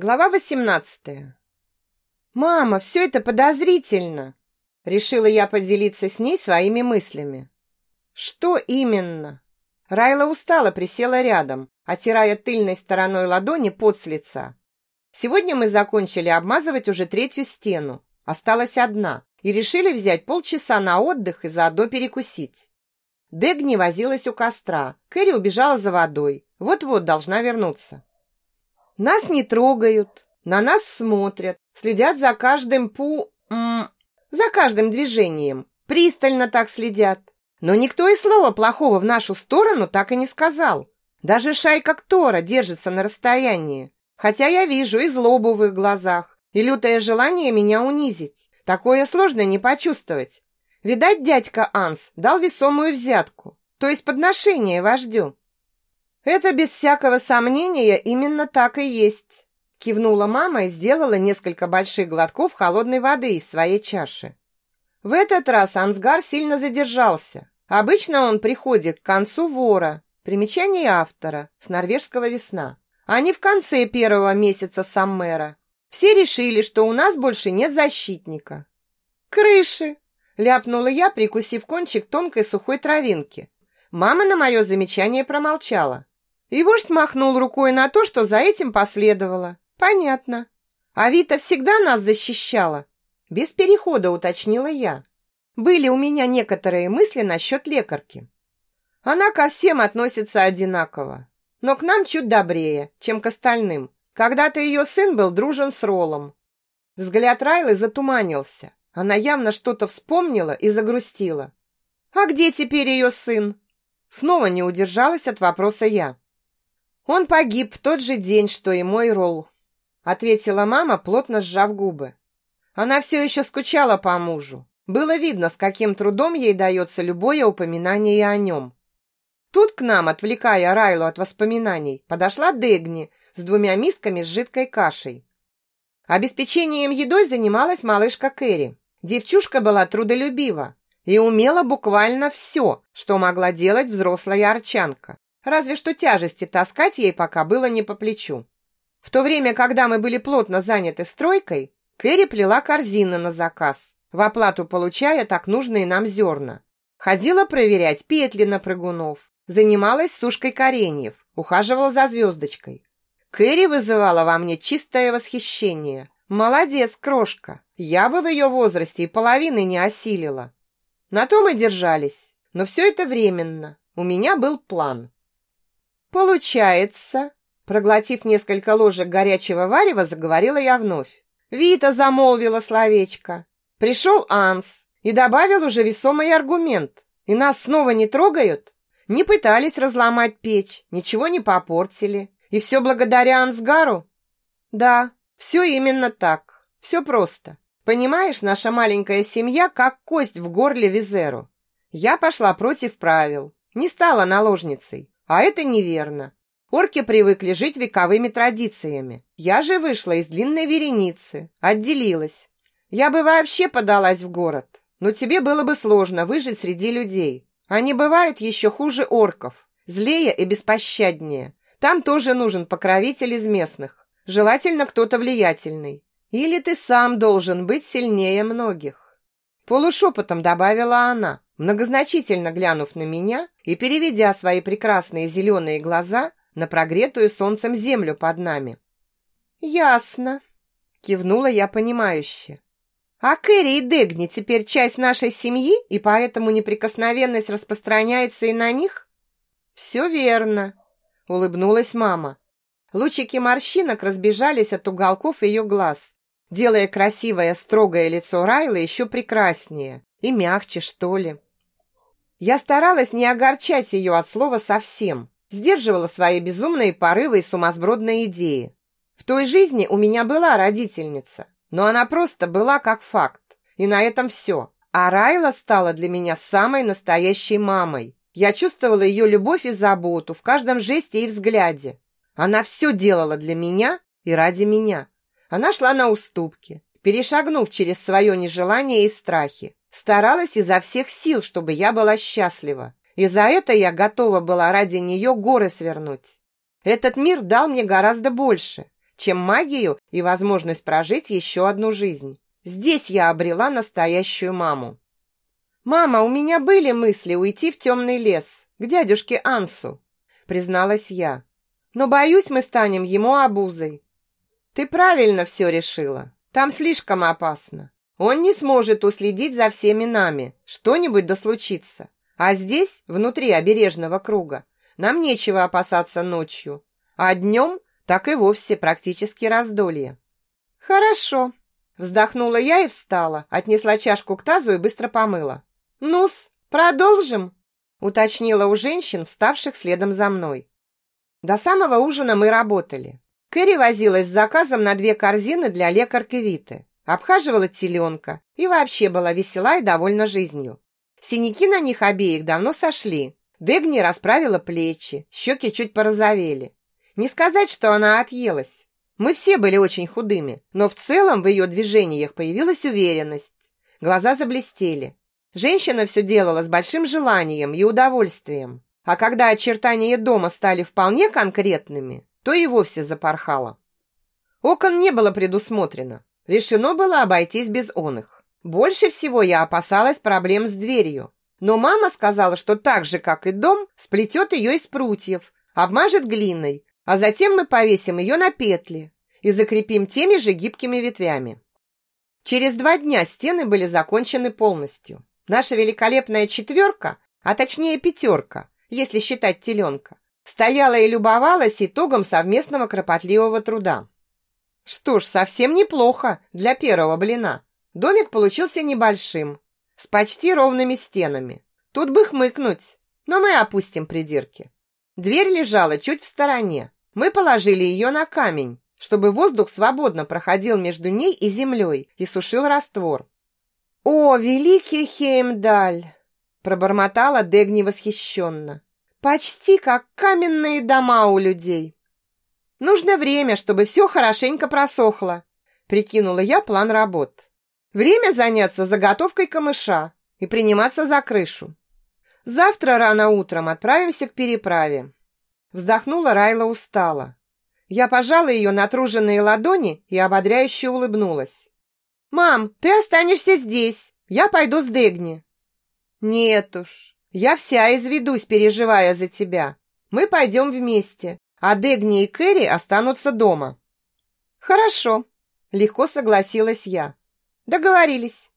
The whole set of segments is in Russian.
Глава 18. Мама, все это подозрительно. Решила я поделиться с ней своими мыслями. Что именно? Райла устала, присела рядом, отирая тыльной стороной ладони пот с лица. Сегодня мы закончили обмазывать уже третью стену. Осталась одна. И решили взять полчаса на отдых и заодно перекусить. Дегни возилась у костра. Кэрри убежала за водой. Вот-вот должна вернуться. Нас не трогают, на нас смотрят, следят за каждым пу... М за каждым движением. Пристально так следят. Но никто и слова плохого в нашу сторону так и не сказал. Даже шайка Ктора держится на расстоянии. Хотя я вижу и злобу в их глазах, и лютое желание меня унизить. Такое сложно не почувствовать. Видать, дядька Анс дал весомую взятку, то есть подношение вождю. Это без всякого сомнения именно так и есть. Кивнула мама и сделала несколько больших глотков холодной воды из своей чаши. В этот раз Ансгар сильно задержался. Обычно он приходит к концу вора, примечание автора, с норвежского весна, а не в конце первого месяца Саммера. Все решили, что у нас больше нет защитника. «Крыши!» – ляпнула я, прикусив кончик тонкой сухой травинки. Мама на мое замечание промолчала. И вождь махнул рукой на то, что за этим последовало. Понятно. А Вита всегда нас защищала. Без перехода уточнила я. Были у меня некоторые мысли насчет лекарки. Она ко всем относится одинаково, но к нам чуть добрее, чем к остальным. Когда-то ее сын был дружен с Ролом. Взгляд Райлы затуманился. Она явно что-то вспомнила и загрустила. «А где теперь ее сын?» Снова не удержалась от вопроса я. Он погиб в тот же день, что и мой Ролл, ответила мама, плотно сжав губы. Она все еще скучала по мужу. Было видно, с каким трудом ей дается любое упоминание о нем. Тут к нам, отвлекая Райлу от воспоминаний, подошла Дегни с двумя мисками с жидкой кашей. Обеспечением едой занималась малышка Кэрри. Девчушка была трудолюбива и умела буквально все, что могла делать взрослая арчанка. Разве что тяжести таскать ей пока было не по плечу. В то время, когда мы были плотно заняты стройкой, Кэрри плела корзины на заказ, в оплату получая так нужные нам зерна. Ходила проверять петли на прыгунов, занималась сушкой кореньев, ухаживала за звездочкой. Кэрри вызывала во мне чистое восхищение. Молодец, крошка. Я бы в ее возрасте и половины не осилила. На то мы держались. Но все это временно. У меня был план. «Получается...» Проглотив несколько ложек горячего варева, заговорила я вновь. Вита замолвила словечко. Пришел Анс и добавил уже весомый аргумент. И нас снова не трогают? Не пытались разломать печь, ничего не попортили. И все благодаря Ансгару? Да, все именно так. Все просто. Понимаешь, наша маленькая семья как кость в горле Визеру. Я пошла против правил, не стала наложницей. А это неверно. Орки привыкли жить вековыми традициями. Я же вышла из длинной вереницы, отделилась. Я бы вообще подалась в город, но тебе было бы сложно выжить среди людей. Они бывают еще хуже орков, злее и беспощаднее. Там тоже нужен покровитель из местных, желательно кто-то влиятельный. Или ты сам должен быть сильнее многих. Полушепотом добавила она, многозначительно глянув на меня и переведя свои прекрасные зеленые глаза на прогретую солнцем землю под нами. «Ясно», — кивнула я понимающе. «А Кэрри и Дегни теперь часть нашей семьи, и поэтому неприкосновенность распространяется и на них?» «Все верно», — улыбнулась мама. Лучики морщинок разбежались от уголков ее глаз, делая красивое строгое лицо Райлы еще прекраснее и мягче, что ли. Я старалась не огорчать ее от слова совсем, сдерживала свои безумные порывы и сумасбродные идеи. В той жизни у меня была родительница, но она просто была как факт, и на этом все. А Райла стала для меня самой настоящей мамой. Я чувствовала ее любовь и заботу в каждом жесте и взгляде. Она все делала для меня и ради меня. Она шла на уступки, перешагнув через свое нежелание и страхи. Старалась изо всех сил, чтобы я была счастлива. И за это я готова была ради нее горы свернуть. Этот мир дал мне гораздо больше, чем магию и возможность прожить еще одну жизнь. Здесь я обрела настоящую маму. «Мама, у меня были мысли уйти в темный лес, к дядюшке Ансу», призналась я. «Но боюсь, мы станем ему обузой». «Ты правильно все решила. Там слишком опасно. Он не сможет уследить за всеми нами. Что-нибудь да случится. А здесь, внутри обережного круга, нам нечего опасаться ночью. А днем так и вовсе практически раздолье». «Хорошо», Вздохнула я и встала, отнесла чашку к тазу и быстро помыла. «Ну-с, продолжим?» уточнила у женщин, вставших следом за мной. До самого ужина мы работали. Кэрри возилась с заказом на две корзины для лекарки Виты, обхаживала теленка и вообще была весела и довольна жизнью. Синяки на них обеих давно сошли. Дегни расправила плечи, щеки чуть порозовели. Не сказать, что она отъелась. Мы все были очень худыми, но в целом в ее движениях появилась уверенность. Глаза заблестели. Женщина все делала с большим желанием и удовольствием. А когда очертания дома стали вполне конкретными, то и вовсе запорхала. Окон не было предусмотрено. Решено было обойтись без оных. Больше всего я опасалась проблем с дверью. Но мама сказала, что так же, как и дом, сплетет ее из прутьев, обмажет глиной, а затем мы повесим ее на петли и закрепим теми же гибкими ветвями. Через два дня стены были закончены полностью. Наша великолепная четверка, а точнее пятерка, если считать теленка, стояла и любовалась итогом совместного кропотливого труда. Что ж, совсем неплохо для первого блина. Домик получился небольшим, с почти ровными стенами. Тут бы хмыкнуть, но мы опустим придирки. Дверь лежала чуть в стороне, мы положили ее на камень, чтобы воздух свободно проходил между ней и землей и сушил раствор. «О, великий Хеймдаль!» пробормотала Дегни восхищенно. «Почти как каменные дома у людей!» «Нужно время, чтобы все хорошенько просохло», прикинула я план работ. «Время заняться заготовкой камыша и приниматься за крышу. Завтра рано утром отправимся к переправе. Вздохнула Райла устало. Я пожала ее натруженные ладони и ободряюще улыбнулась. «Мам, ты останешься здесь. Я пойду с Дегни». «Нет уж, я вся изведусь, переживая за тебя. Мы пойдем вместе, а Дегни и Кэрри останутся дома». «Хорошо», — легко согласилась я. «Договорились».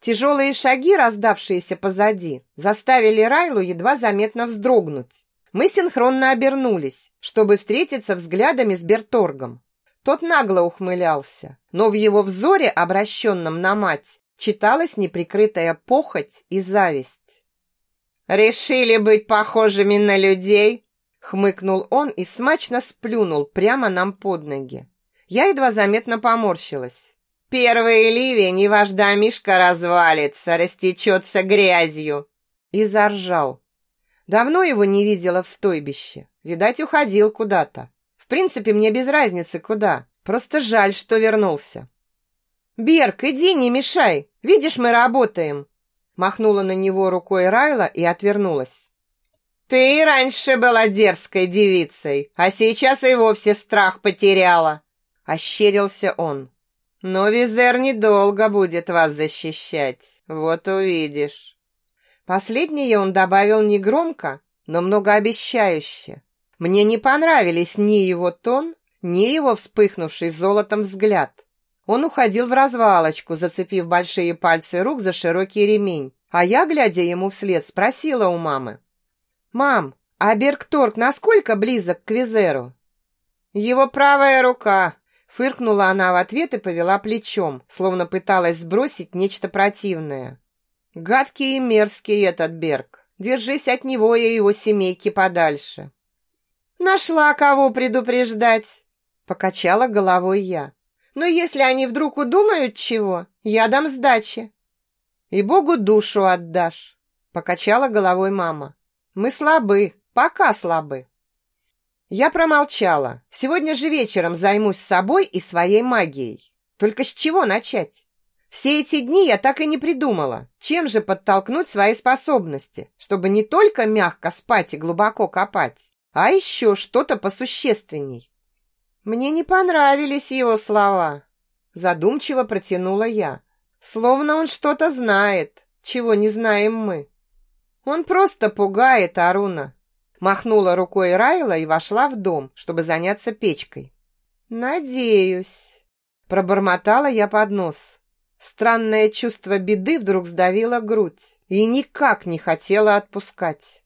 Тяжелые шаги, раздавшиеся позади, заставили Райлу едва заметно вздрогнуть. Мы синхронно обернулись, чтобы встретиться взглядами с Берторгом. Тот нагло ухмылялся, но в его взоре, обращенном на мать, читалась неприкрытая похоть и зависть. «Решили быть похожими на людей?» хмыкнул он и смачно сплюнул прямо нам под ноги. Я едва заметно поморщилась. «Первый ливень, и ваш домишка развалится, растечется грязью!» И заржал, Давно его не видела в стойбище. Видать, уходил куда-то. В принципе, мне без разницы куда. Просто жаль, что вернулся. «Берг, иди, не мешай! Видишь, мы работаем!» Махнула на него рукой Райла и отвернулась. «Ты раньше была дерзкой девицей, а сейчас и вовсе страх потеряла!» Ощерился он. «Но Визер недолго будет вас защищать, вот увидишь!» Последнее он добавил негромко, но многообещающе. Мне не понравились ни его тон, ни его вспыхнувший золотом взгляд. Он уходил в развалочку, зацепив большие пальцы рук за широкий ремень, а я, глядя ему вслед, спросила у мамы. «Мам, а Бергторг насколько близок к Визеру?» «Его правая рука!» Фыркнула она в ответ и повела плечом, словно пыталась сбросить нечто противное. Гадкий и мерзкий этот Берг. Держись от него и его семейки подальше. Нашла кого предупреждать, покачала головой я. Но если они вдруг удумают чего, я дам сдачи. И Богу душу отдашь, покачала головой мама. Мы слабы, пока слабы. Я промолчала. Сегодня же вечером займусь собой и своей магией. Только с чего начать? Все эти дни я так и не придумала, чем же подтолкнуть свои способности, чтобы не только мягко спать и глубоко копать, а еще что-то посущественней. Мне не понравились его слова. Задумчиво протянула я. Словно он что-то знает, чего не знаем мы. Он просто пугает Аруна. Махнула рукой Райла и вошла в дом, чтобы заняться печкой. «Надеюсь», — пробормотала я под нос. Странное чувство беды вдруг сдавило грудь и никак не хотела отпускать.